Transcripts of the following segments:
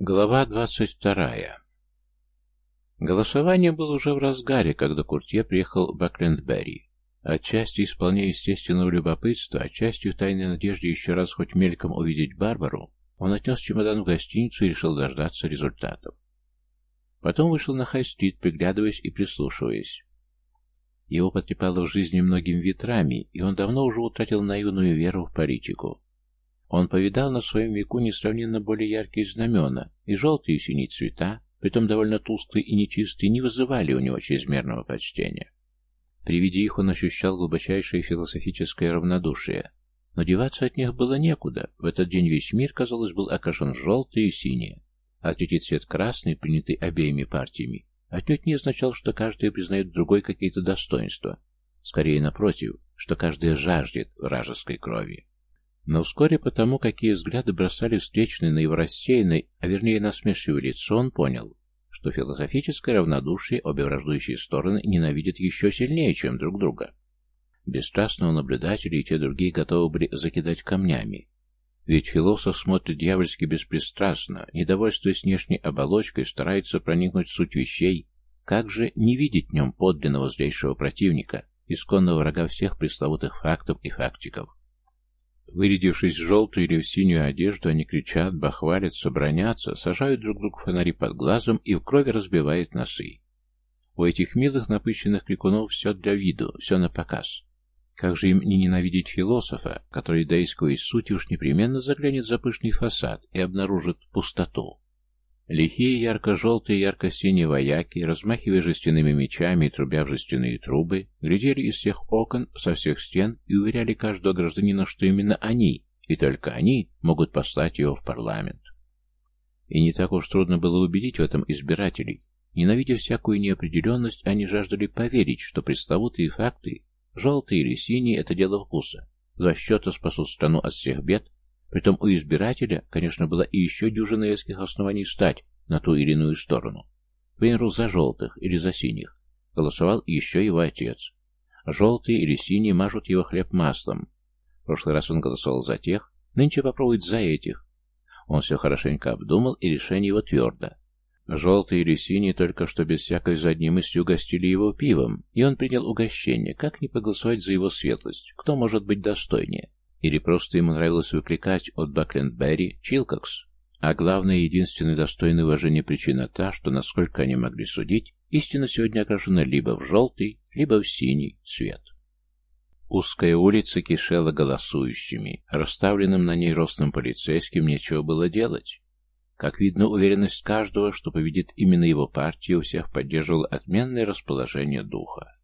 Глава двадцать вторая Голосование было уже в разгаре, когда Куртье приехал в Баклендберри. Отчасти исполняя естественного любопытства, отчасти в тайной надежде еще раз хоть мельком увидеть Барбару, он отнес чемодан в гостиницу и решил дождаться результатов. Потом вышел на Хай-стрит, приглядываясь и прислушиваясь. Его потрепало в жизни многими ветрами, и он давно уже утратил наивную веру в политику. Он повидал на своем веку несравненно более яркие знамена, и желтые и синие цвета, притом довольно тусклые и нечистые, не вызывали у него чрезмерного почтения. При виде их он ощущал глубочайшее философическое равнодушие, но деваться от них было некуда. В этот день весь мир, казалось, был окрашен в желтые и синие, а третий цвет красный, принятый обеими партиями, отнюдь не означал, что каждый признает другой какие-то достоинства. Скорее, напротив, что каждый жаждет вражеской крови. Но вскоре потому, какие взгляды бросали встречные на его рассеянной, а вернее насмешливое лицо, он понял, что философическое равнодушие обе враждующие стороны ненавидят еще сильнее, чем друг друга. Бесстрастного наблюдателя и те другие готовы были закидать камнями. Ведь философ смотрит дьявольски беспристрастно, недовольствуясь внешней оболочкой, старается проникнуть в суть вещей. Как же не видеть в нем подлинного злейшего противника, исконного врага всех пресловутых фактов и фактиков? Вырядившись в желтую или в синюю одежду, они кричат, бахвалятся, бронятся, сажают друг другу фонари под глазом и в крови разбивают носы. У этих милых напыщенных крикунов все для виду, все на показ. Как же им не ненавидеть философа, который, доискиваясь сути, уж непременно заглянет за пышный фасад и обнаружит пустоту? Лихие ярко-желтые, ярко-синие вояки, размахивая жестяными мечами и трубя в жестяные трубы, глядели из всех окон, со всех стен и уверяли каждого гражданина, что именно они, и только они, могут послать его в парламент. И не так уж трудно было убедить в этом избирателей. Ненавидя всякую неопределенность, они жаждали поверить, что пресловутые факты, желтые или синие, это дело вкуса. Два счета спасут страну от всех бед, Притом у избирателя, конечно, было и еще дюжина веских оснований стать на ту или иную сторону. К за желтых или за синих. Голосовал еще его отец. Желтые или синие мажут его хлеб маслом. В прошлый раз он голосовал за тех, нынче попробует за этих. Он все хорошенько обдумал, и решение его твердо. Желтые или синие только что без всякой задней мысли угостили его пивом, и он принял угощение. Как не поголосовать за его светлость? Кто может быть достойнее? Или просто ему нравилось выкликать от Баклендберри «Чилкокс». А главная и единственная достойная уважения причина та, что, насколько они могли судить, истина сегодня окрашена либо в желтый, либо в синий цвет. Узкая улица кишела голосующими. Расставленным на ней ростным полицейским нечего было делать. Как видно, уверенность каждого, что победит именно его партия, у всех поддерживала отменное расположение духа.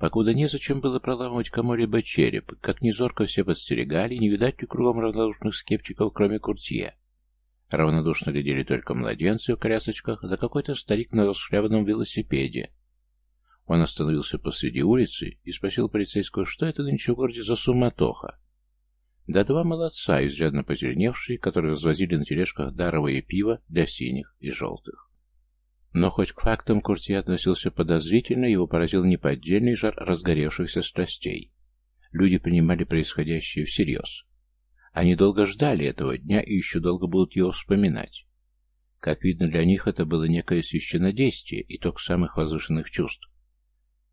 Покуда незачем было проламывать кому-либо череп, как незорко все подстерегали, не видать ли кругом равнодушных скептиков, кроме Куртье. Равнодушно глядели только младенцы в колясочках, да какой-то старик на расшляпанном велосипеде. Он остановился посреди улицы и спросил полицейского, что это нынче в городе за суматоха. Да два молодца, изрядно позеленевшие, которые развозили на тележках даровое пиво для синих и желтых. Но хоть к фактам Курти относился подозрительно, его поразил неподдельный жар разгоревшихся страстей. Люди принимали происходящее всерьез. Они долго ждали этого дня и еще долго будут его вспоминать. Как видно, для них это было некое священнодействие, итог самых возвышенных чувств.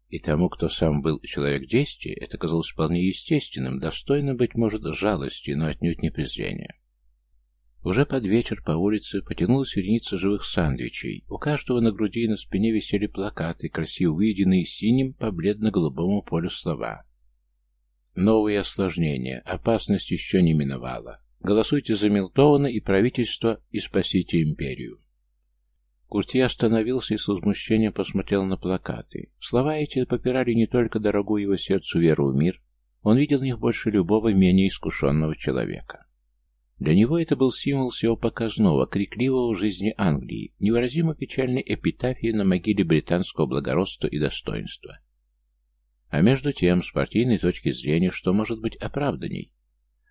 И тому, кто сам был человек действия, это казалось вполне естественным, достойным, быть может, жалости, но отнюдь не презрения. Уже под вечер по улице потянулась вереница живых сандвичей. У каждого на груди и на спине висели плакаты, красиво выведенные синим по бледно-голубому полю слова. Новые осложнения. Опасность еще не миновала. Голосуйте за Милтована и правительство, и спасите империю. Курти остановился и с возмущением посмотрел на плакаты. Слова эти попирали не только дорогую его сердцу веру в мир, он видел в них больше любого менее искушенного человека. Для него это был символ всего показного, крикливого жизни Англии, невыразимо печальной эпитафии на могиле британского благородства и достоинства. А между тем, с партийной точки зрения, что может быть оправданней?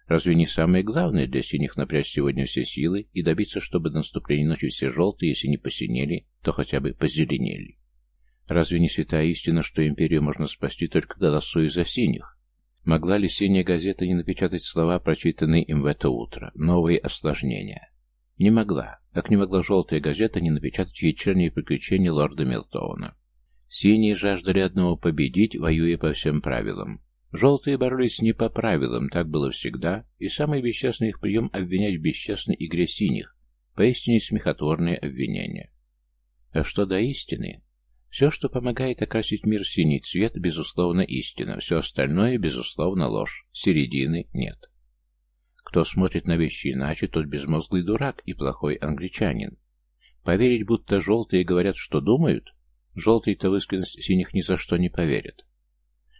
Разве не самое главное для синих напрячь сегодня все силы и добиться, чтобы до наступления ночи все желтые, если не посинели, то хотя бы позеленели? Разве не святая истина, что империю можно спасти только голосуя за синих? Могла ли синяя газета не напечатать слова, прочитанные им в это утро? Новые осложнения. Не могла, как не могла желтая газета не напечатать вечерние приключения лорда Милтоуна. Синие жаждали одного победить, воюя по всем правилам. Желтые боролись не по правилам, так было всегда, и самый бесчестный их прием обвинять в бесчестной игре синих, поистине смехотворное обвинение. А что до истины? Все, что помогает окрасить мир в синий цвет, безусловно истина, все остальное, безусловно, ложь, середины нет. Кто смотрит на вещи иначе, тот безмозглый дурак и плохой англичанин. Поверить, будто желтые говорят, что думают? Желтые-то в синих ни за что не поверят.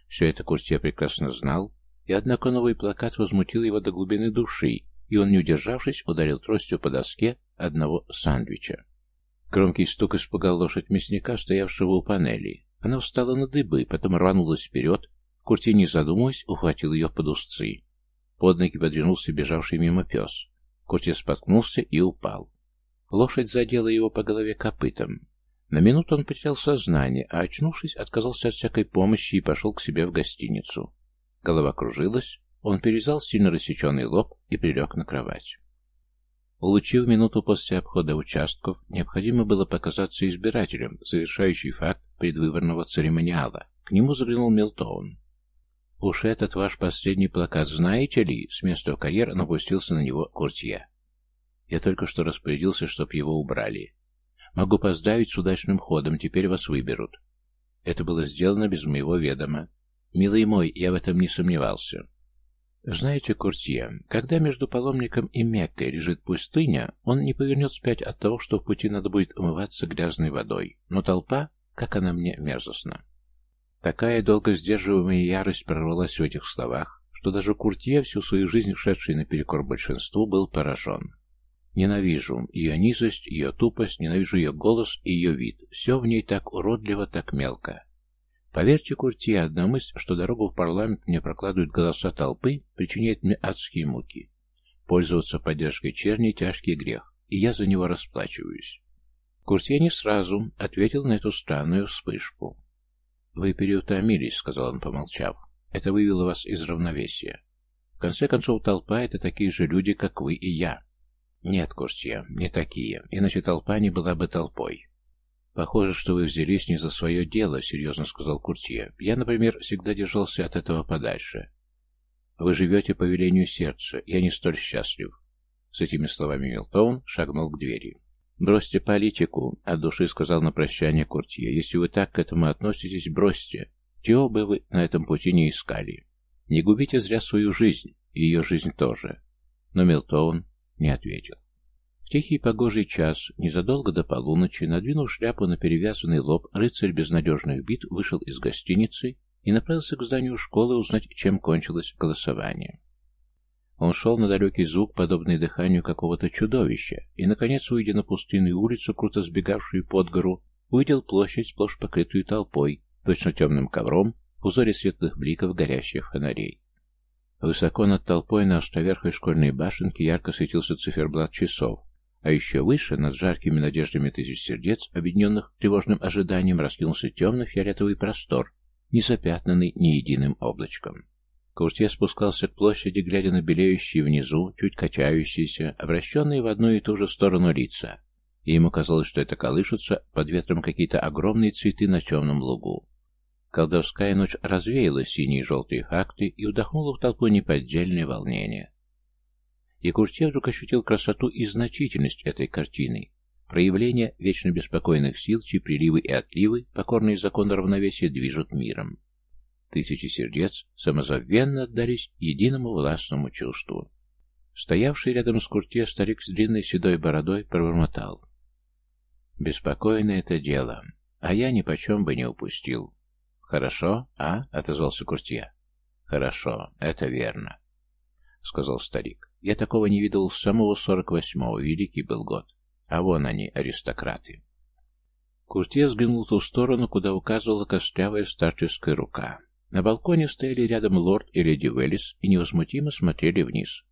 Все это Куртье прекрасно знал, и однако новый плакат возмутил его до глубины души, и он, не удержавшись, ударил тростью по доске одного сандвича. Громкий стук испугал лошадь мясника, стоявшего у панели. Она встала на дыбы, потом рванулась вперед. Курти, не задумываясь, ухватил ее под узцы. Под ноги подвинулся бежавший мимо пес. Курти споткнулся и упал. Лошадь задела его по голове копытом. На минуту он потерял сознание, а, очнувшись, отказался от всякой помощи и пошел к себе в гостиницу. Голова кружилась, он перевязал сильно рассеченный лоб и прилег на кровать. Улучив минуту после обхода участков, необходимо было показаться избирателем, завершающий факт предвыборного церемониала. К нему заглянул Милтоун. «Уж этот ваш последний плакат знаете ли?» С места карьер напустился на него Куртье. «Я только что распорядился, чтоб его убрали. Могу поздравить с удачным ходом, теперь вас выберут. Это было сделано без моего ведома. Милый мой, я в этом не сомневался. Знаете, Куртье, когда между паломником и Меккой лежит пустыня, он не повернет спять от того, что в пути надо будет умываться грязной водой. Но толпа, как она мне мерзостна. Такая долго сдерживаемая ярость прорвалась в этих словах, что даже Куртье, всю свою жизнь шедший наперекор большинству, был поражен. Ненавижу ее низость, ее тупость, ненавижу ее голос и ее вид. Все в ней так уродливо, так мелко. Поверьте, Куртье, одна мысль, что дорогу в парламент мне прокладывают голоса толпы, причиняет мне адские муки. Пользоваться поддержкой черни – тяжкий грех, и я за него расплачиваюсь. Куртье не сразу ответил на эту странную вспышку. «Вы переутомились», — сказал он, помолчав. «Это вывело вас из равновесия. В конце концов, толпа — это такие же люди, как вы и я. «Нет, Куртье, не такие, иначе толпа не была бы толпой». «Похоже, что вы взялись не за свое дело», — серьезно сказал Куртье. «Я, например, всегда держался от этого подальше. Вы живете по велению сердца, я не столь счастлив». С этими словами Милтоун шагнул к двери. «Бросьте политику», — от души сказал на прощание Куртье. «Если вы так к этому относитесь, бросьте. Чего бы вы на этом пути не искали? Не губите зря свою жизнь, и ее жизнь тоже». Но Милтоун не ответил. В тихий погожий час, незадолго до полуночи, надвинув шляпу на перевязанный лоб, рыцарь безнадежных бит вышел из гостиницы и направился к зданию школы узнать, чем кончилось голосование. Он шел на далекий звук, подобный дыханию какого-то чудовища, и, наконец, уйдя на пустынную улицу, круто сбегавшую под гору, увидел площадь, сплошь покрытую толпой, точно темным ковром, в узоре светлых бликов горящих фонарей. Высоко над толпой на островерхой школьной башенке ярко светился циферблат часов, а еще выше, над жаркими надеждами тысяч сердец, объединенных тревожным ожиданием, раскинулся темно-фиолетовый простор, не запятнанный ни единым облачком. Куртье спускался к площади, глядя на белеющие внизу, чуть качающиеся, обращенные в одну и ту же сторону лица, и ему казалось, что это колышутся под ветром какие-то огромные цветы на темном лугу. Колдовская ночь развеяла синие и желтые факты и вдохнула в толпу неподдельное волнение. И Куртье вдруг ощутил красоту и значительность этой картины, проявление вечно беспокойных сил, чьи приливы и отливы, покорные закону равновесия, движут миром. Тысячи сердец самозабвенно отдались единому властному чувству. Стоявший рядом с Куртье старик с длинной седой бородой пробормотал. «Беспокойное это дело, а я ни почем бы не упустил. «Хорошо, а?» — отозвался Куртье. «Хорошо, это верно», — сказал старик. «Я такого не видел с самого сорок восьмого, великий был год. А вон они, аристократы». Куртье взглянул в ту сторону, куда указывала костлявая старческая рука. На балконе стояли рядом лорд и леди Веллис и невозмутимо смотрели вниз.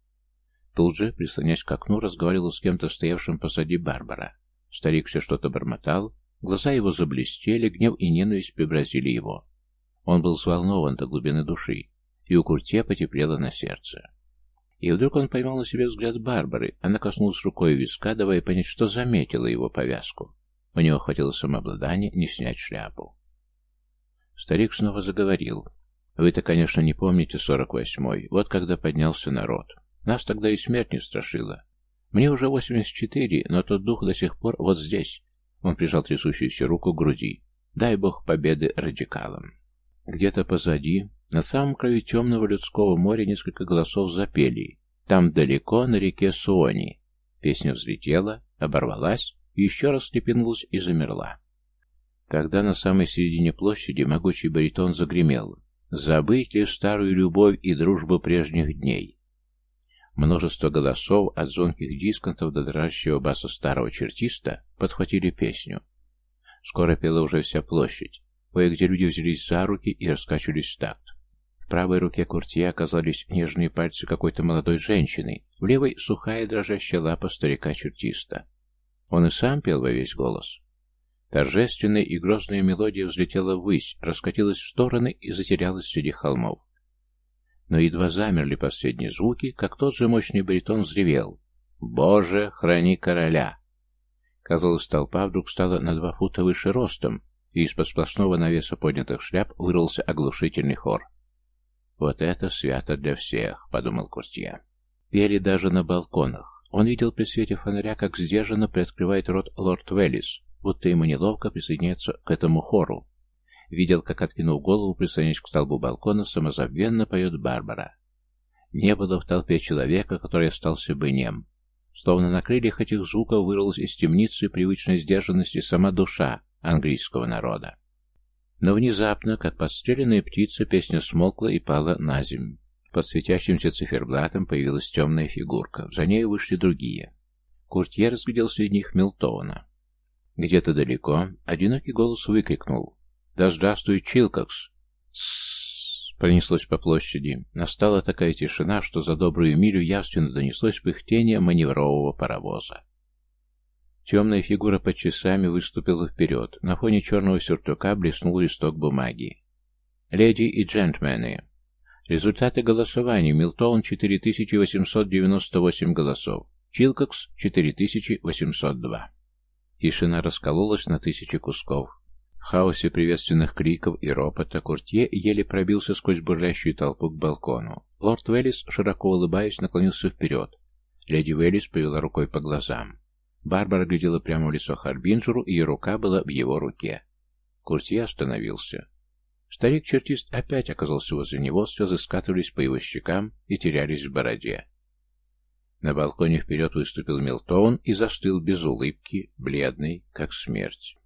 Тут же, прислонясь к окну, разговаривал с кем-то стоявшим позади Барбара. Старик все что-то бормотал, Глаза его заблестели, гнев и ненависть преобразили его. Он был взволнован до глубины души, и у Куртье потеплело на сердце. И вдруг он поймал на себе взгляд Барбары. Она коснулась рукой виска, давая понять, что заметила его повязку. У него хватило самообладания не снять шляпу. Старик снова заговорил. «Вы-то, конечно, не помните сорок восьмой. Вот когда поднялся народ. Нас тогда и смерть не страшила. Мне уже восемьдесят четыре, но тот дух до сих пор вот здесь». Он прижал трясущуюся руку к груди. «Дай бог победы радикалам». Где-то позади, на самом краю темного людского моря, несколько голосов запели. Там далеко, на реке Суони. Песня взлетела, оборвалась, еще раз слепенулась и замерла. Тогда на самой середине площади могучий баритон загремел. «Забыть ли старую любовь и дружбу прежних дней?» Множество голосов, от звонких дисконтов до дрожащего баса старого чертиста, подхватили песню. Скоро пела уже вся площадь. Кое-где люди взялись за руки и раскачивались в такт. В правой руке куртье оказались нежные пальцы какой-то молодой женщины, в левой — сухая дрожащая лапа старика-чертиста. Он и сам пел во весь голос. Торжественная и грозная мелодия взлетела ввысь, раскатилась в стороны и затерялась среди холмов. Но едва замерли последние звуки, как тот же мощный баритон взревел. «Боже, храни короля!» Казалось, толпа вдруг стала на два фута выше ростом, и из-под сплошного навеса поднятых шляп вырвался оглушительный хор. «Вот это свято для всех», — подумал Куртье. Пели даже на балконах. Он видел при свете фонаря, как сдержанно приоткрывает рот лорд Веллис, будто ему неловко присоединяться к этому хору. Видел, как, откинув голову, прислонясь к столбу балкона, самозабвенно поет Барбара. Не было в толпе человека, который остался бы нем. Словно на крыльях этих звуков вырвалась из темницы привычной сдержанности сама душа английского народа. Но внезапно, как подстреленная птица, песня смолкла и пала на землю. Под светящимся циферблатом появилась темная фигурка. За ней вышли другие. Куртье разглядел среди них Милтона. Где-то далеко одинокий голос выкрикнул. «Да здравствует Чилкокс!» Пронеслось по площади. Настала такая тишина, что за добрую милю явственно донеслось пыхтение маневрового паровоза. Темная фигура под часами выступила вперед. На фоне черного сюртука блеснул листок бумаги. «Леди и джентльмены, результаты голосования. Милтон 4898 голосов. Чилкокс 4802». Тишина раскололась на тысячи кусков. В хаосе приветственных криков и ропота Куртье еле пробился сквозь бурлящую толпу к балкону. Лорд Веллис, широко улыбаясь, наклонился вперед. Леди Веллис повела рукой по глазам. Барбара глядела прямо в лицо Харбинджеру, и ее рука была в его руке. Куртье остановился. Старик-чертист опять оказался возле него, слезы скатывались по его щекам и терялись в бороде. На балконе вперед выступил Милтон и застыл без улыбки, бледный, как смерть.